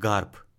Garp.